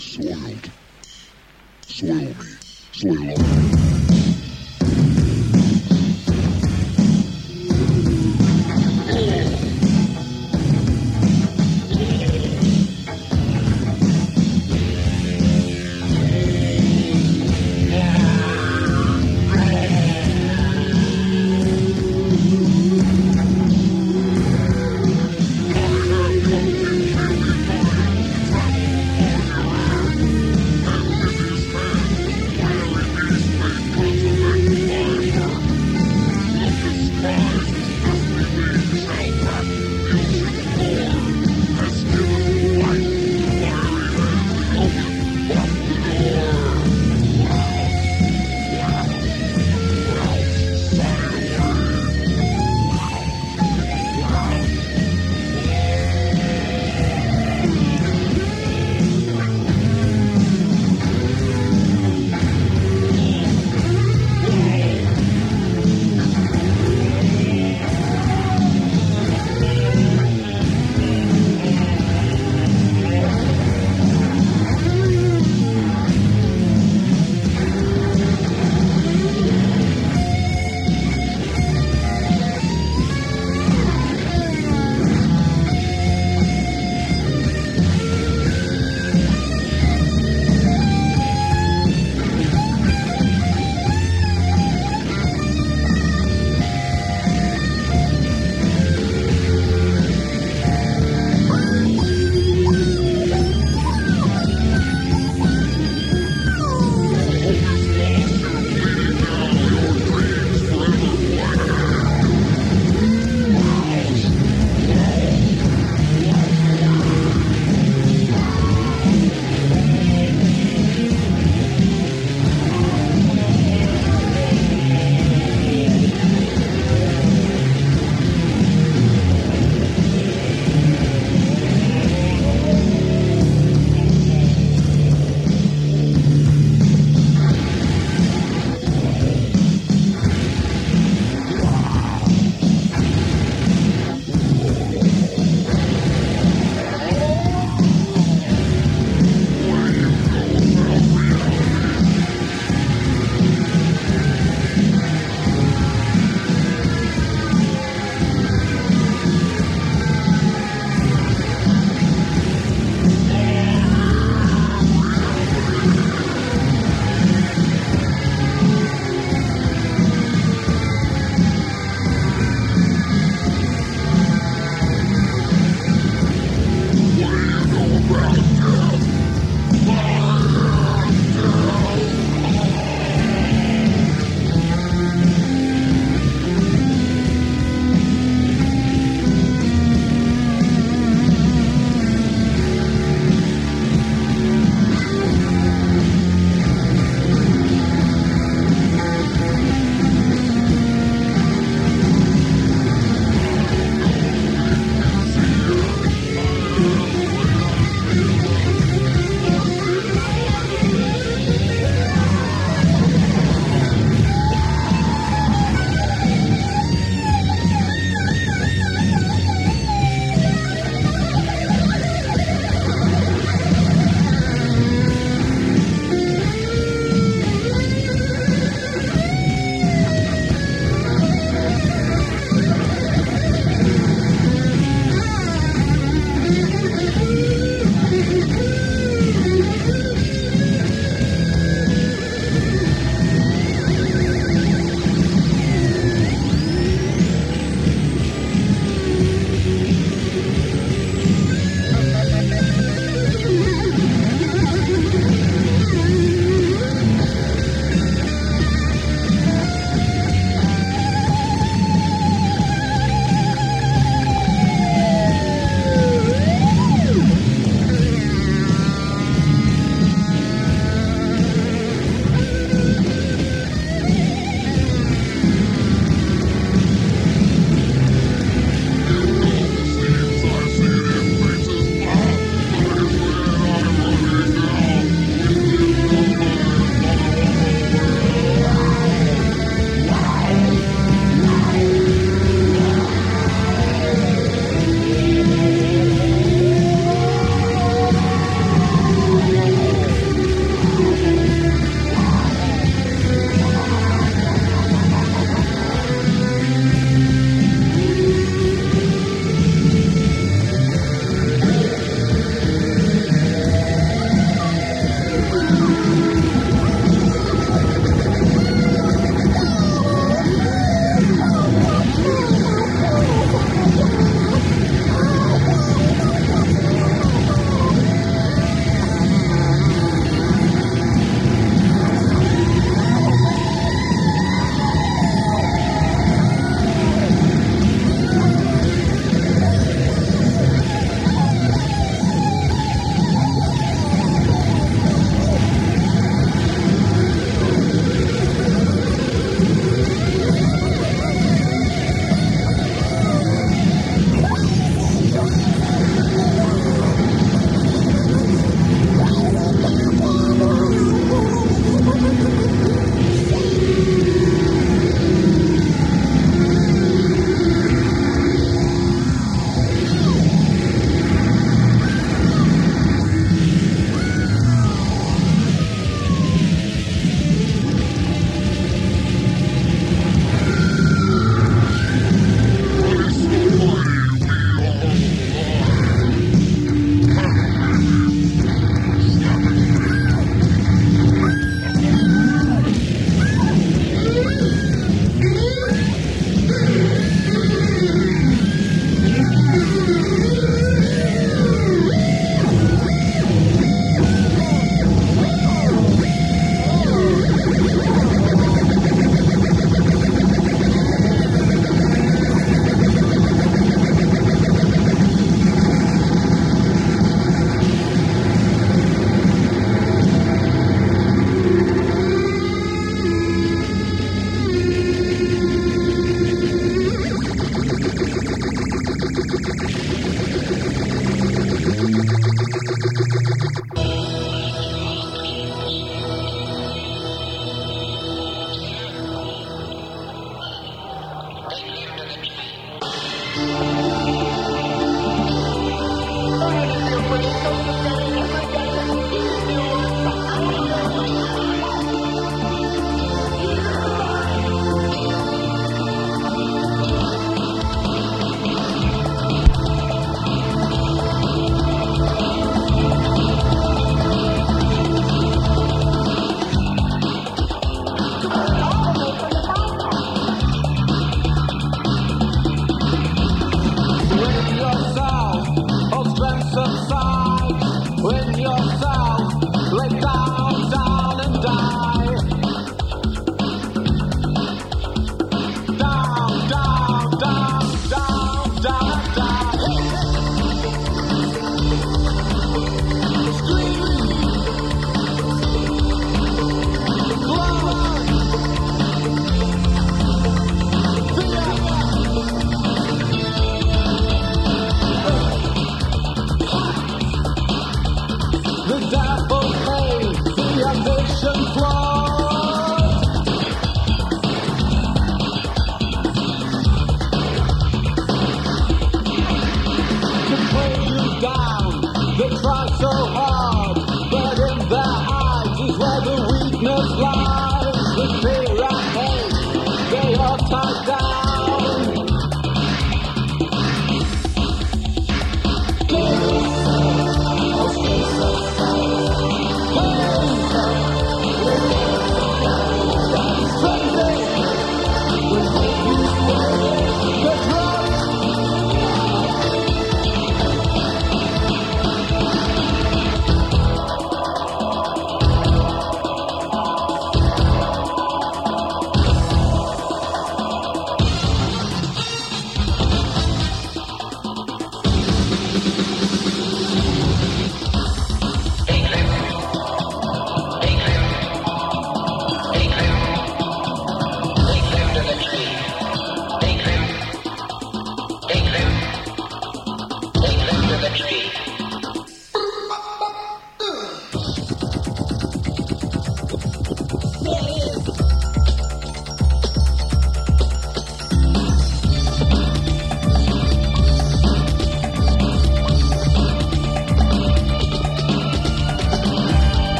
soiled. Soil me. Soil on.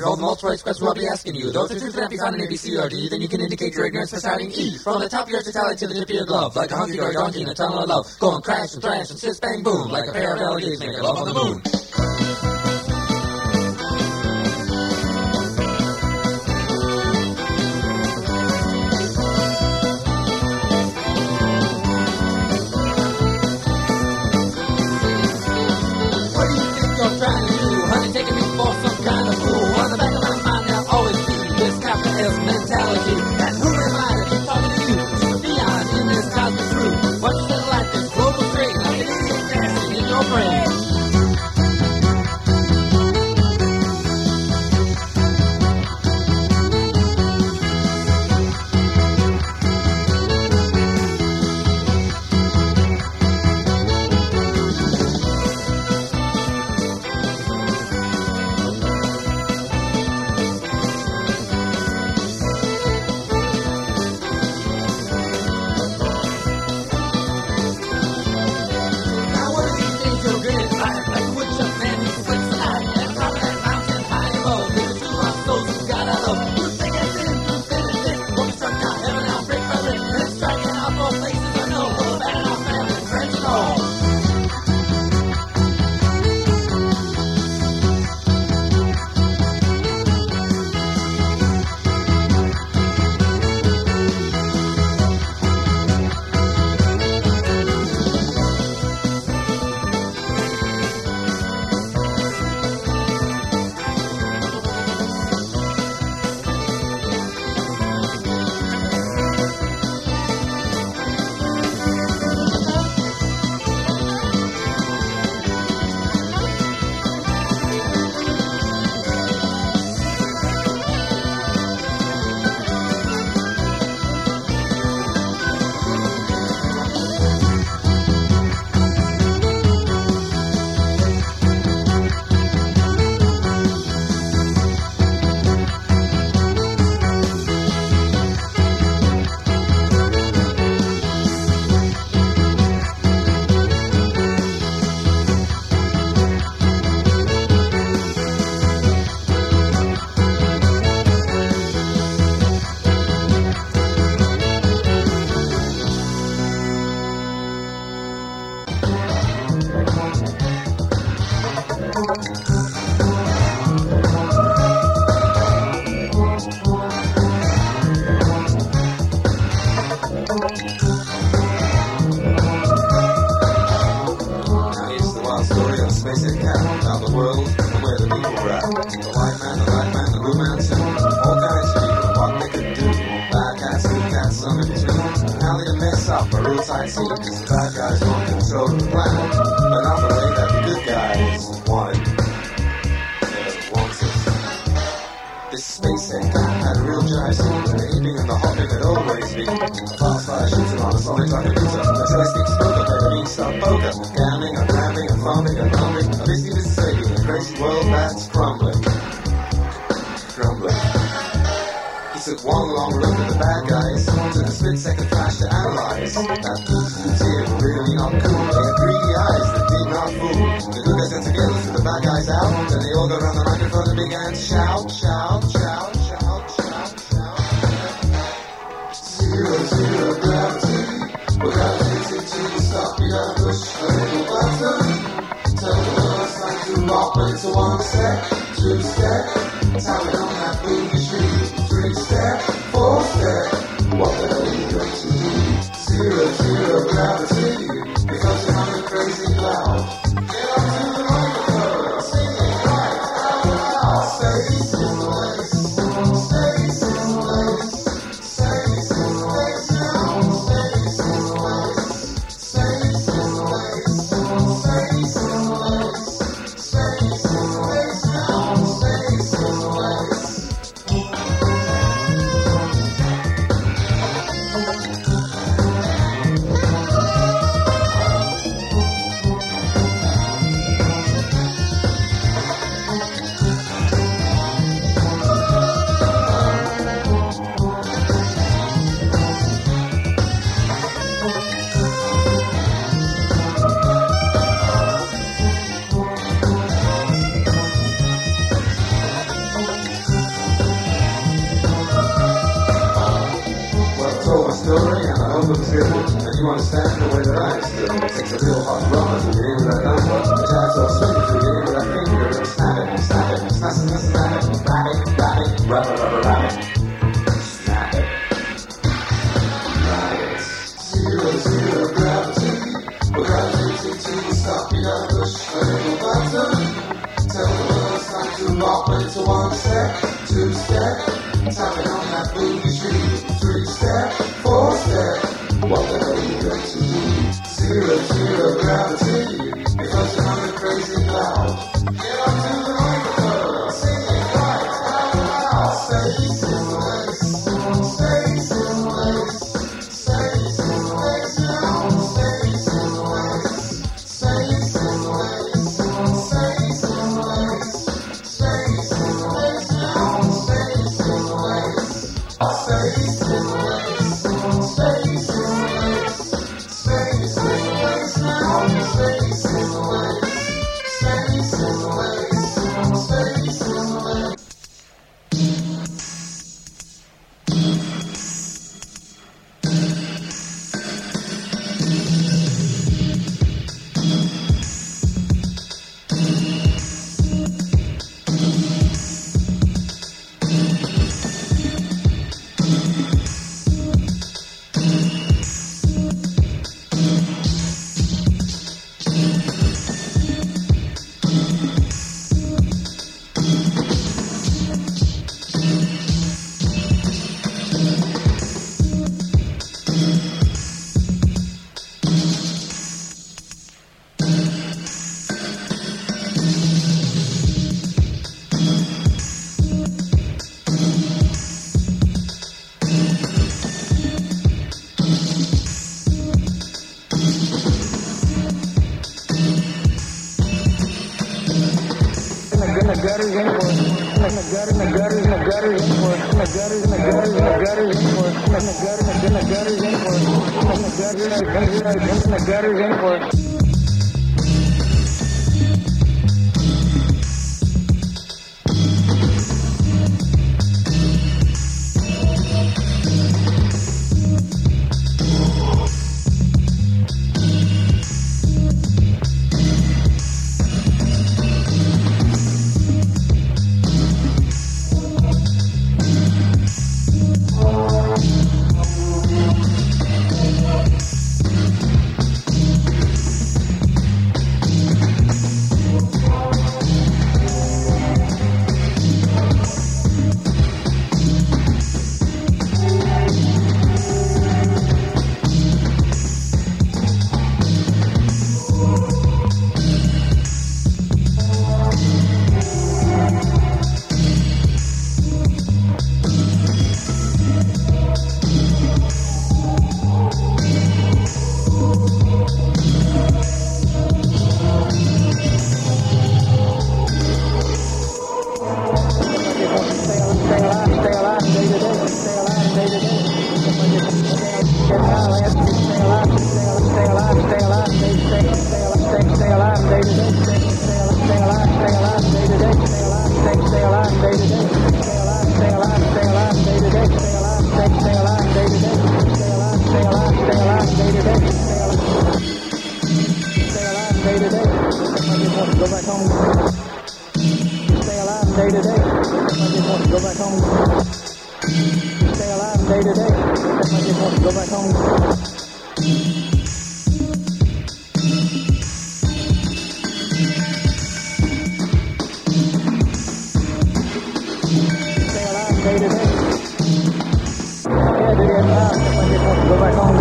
You. Revolve the multiple questions we'll be asking you. Those are truths cannot be found in A, B, C, or D. Then you can indicate your ignorance by starting E. From the top of your totality to the tip of your glove. Like a hunky or a donkey in a tunnel of love. Go and crash and thrash and sis bang boom. Like a pair of LEDs making love on the moon. Mentality. And who a scene, cause the bad guys want control the planet. Way that the good guys wanted. This space encounter had a real drive scene. The aping and the hopping had always been. A fast fire shooting on a solid like a pizza. A celestic spoker, the mean stuff poker. Gambling and gambling and farming and roaming. A busy Mississippi in a crazy world that's. Crumbling. One long look at the bad guys. Took a split second flash to analyze. That here really not cool. They had greedy eyes that did not fool. The good guys got together, threw the bad guys out. Then they all got around the microphone and began to shout, shout, shout, shout, shout, shout. Zero, zero gravity. To the stop. Push a little button. Tell the world it's time to rock, but it's a one step, two step. That's how we don't have boogie Three four step. Button. Tell the world time to rock one step, two step. Tapping on that boogie tree. Three step, four step. What the hell are you going to do? Zero, zero gravity. Because you're on the crazy cloud. Better than. Stay alive, and day today. stay alive, and day today. stay alive, day to day. Go back home.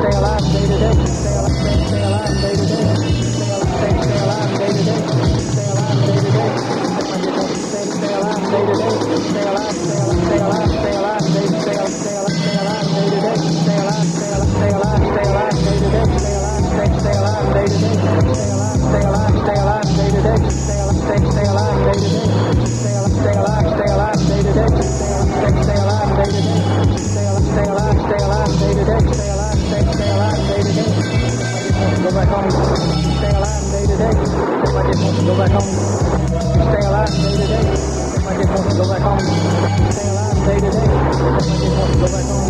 stay alive, day to day. Just stay alive, stay alive, stay alive, stay alive, stay alive, stay alive, stay alive, day to day. Stay alive, stay alive, stay alive, stay alive, day to day. Stay alive, stay stay alive, day to day. Stay alive, stay alive, stay alive, day to day. Stay alive, stay stay alive, day to day. Stay alive, stay alive, stay alive, day to day. Stay alive, stay stay alive, day to day. Stay alive, stay alive, stay alive, day to day. Stay alive, stay stay alive, day to day. Go back home. Stay alive day to day. If I just want to go back home. Stay alive day to day. I just want to go back home, stay alive day to day. I just want to go back home.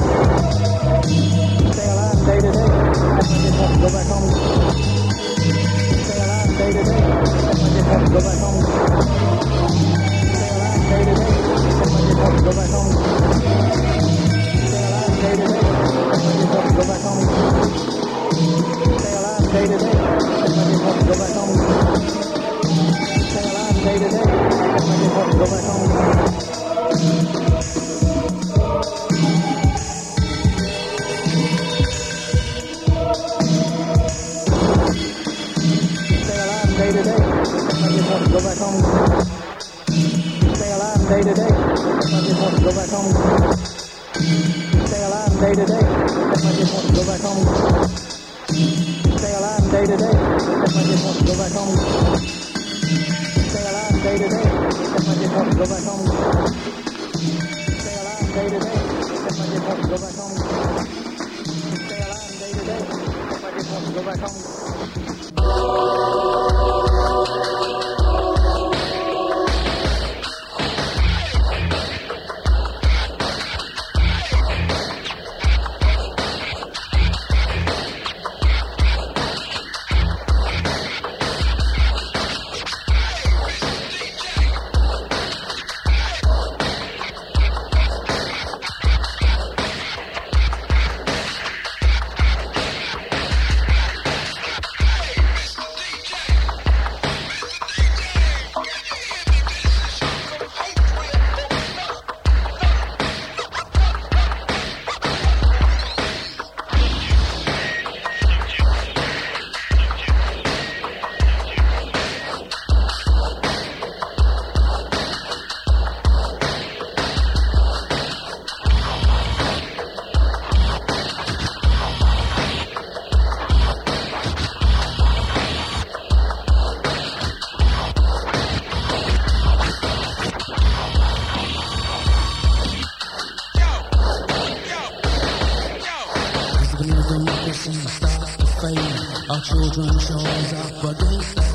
dream shows up, but don't stop.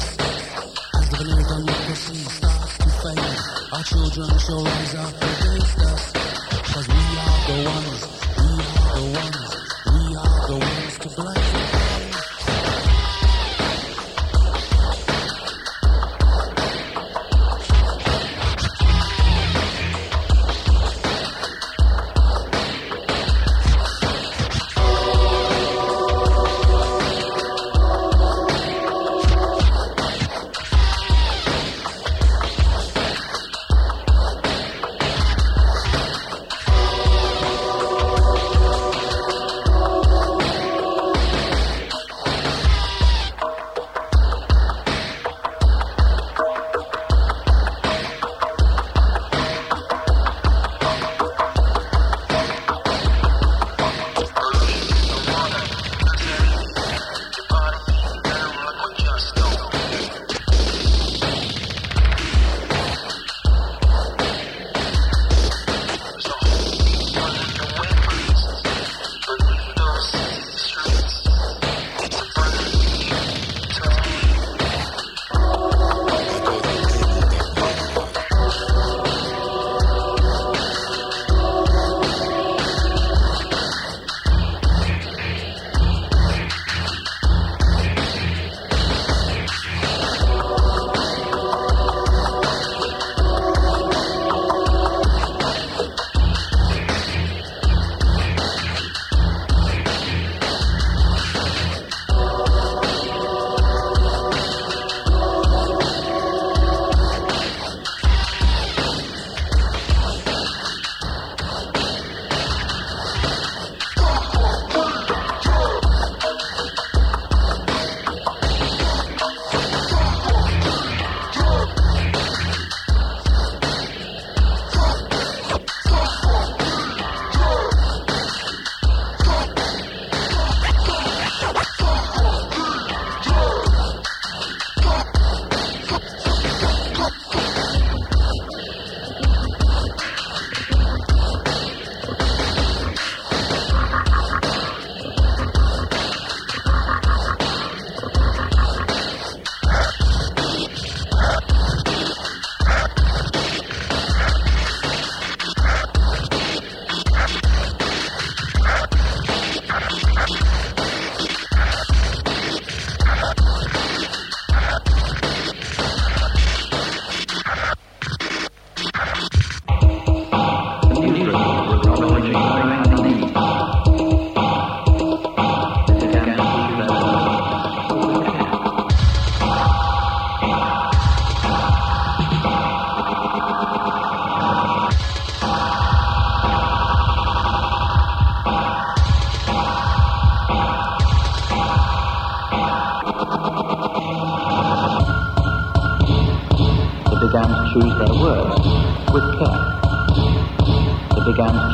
As the Venezuelan democracy starts to fade, our children shows up.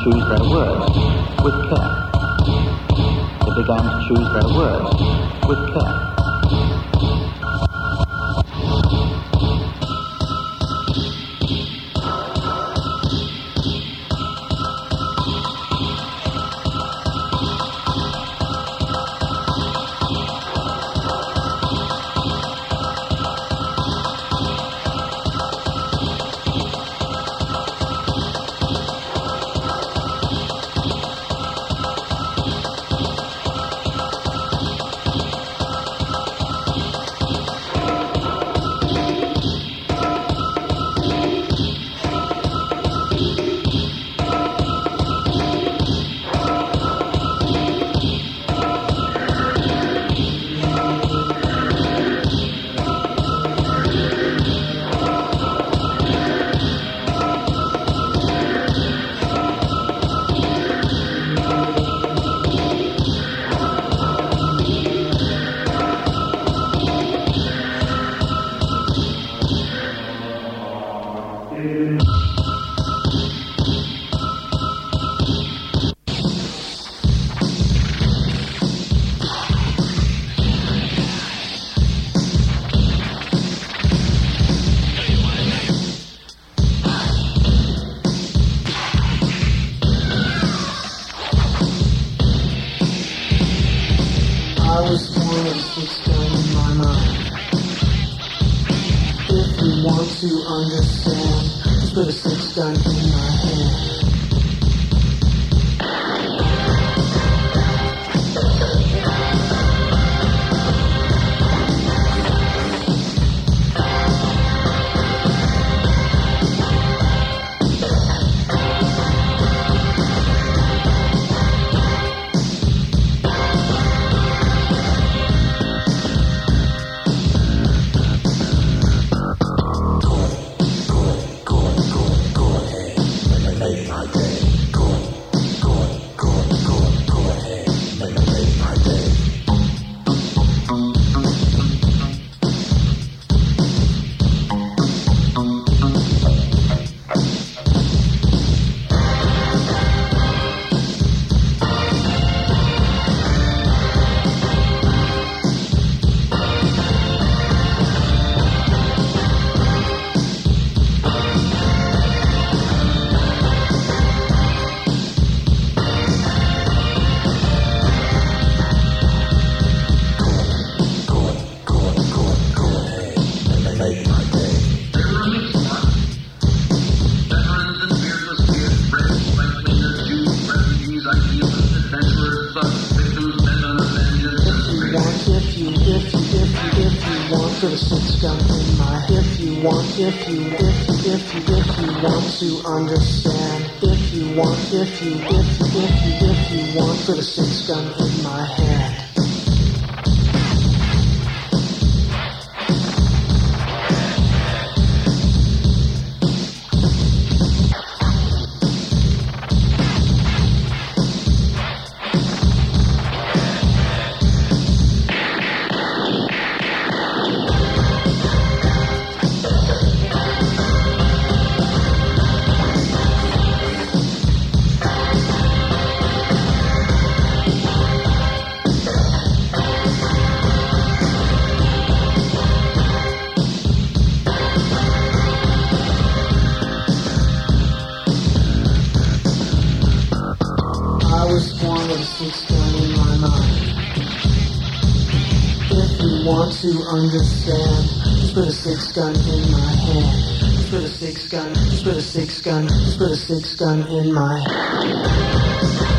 choose their words with care. They began to choose their words with care. For the things time. system to understand. just Put a six gun in my hand. Put a six gun, put a six gun, put a six gun in my hand.